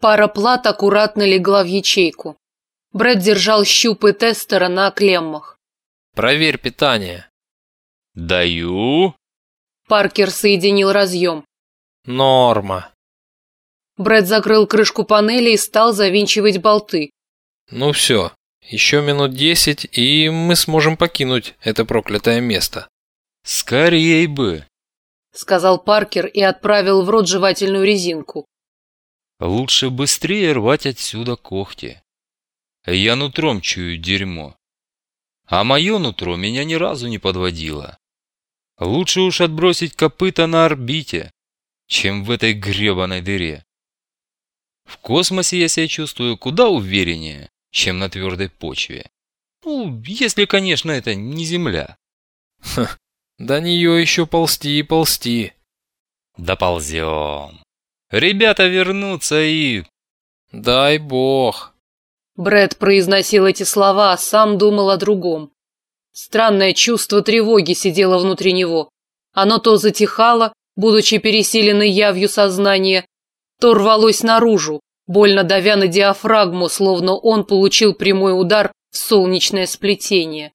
Пара плат аккуратно легла в ячейку. Брэд держал щупы тестера на клеммах. Проверь питание. Даю. Паркер соединил разъем. Норма. Брэд закрыл крышку панели и стал завинчивать болты. Ну все, еще минут десять, и мы сможем покинуть это проклятое место. Скорей бы, сказал Паркер и отправил в рот жевательную резинку. Лучше быстрее рвать отсюда когти. Я нутром чую дерьмо. А мое нутро меня ни разу не подводило. Лучше уж отбросить копыта на орбите, чем в этой гребаной дыре. В космосе я себя чувствую куда увереннее, чем на твердой почве. Ну, если, конечно, это не Земля. Ха, до нее еще ползти и ползти. Доползем. Ребята вернутся и... Дай бог. Брэд произносил эти слова, а сам думал о другом. Странное чувство тревоги сидело внутри него. Оно то затихало, будучи пересиленной явью сознания, то рвалось наружу, больно давя на диафрагму, словно он получил прямой удар в солнечное сплетение.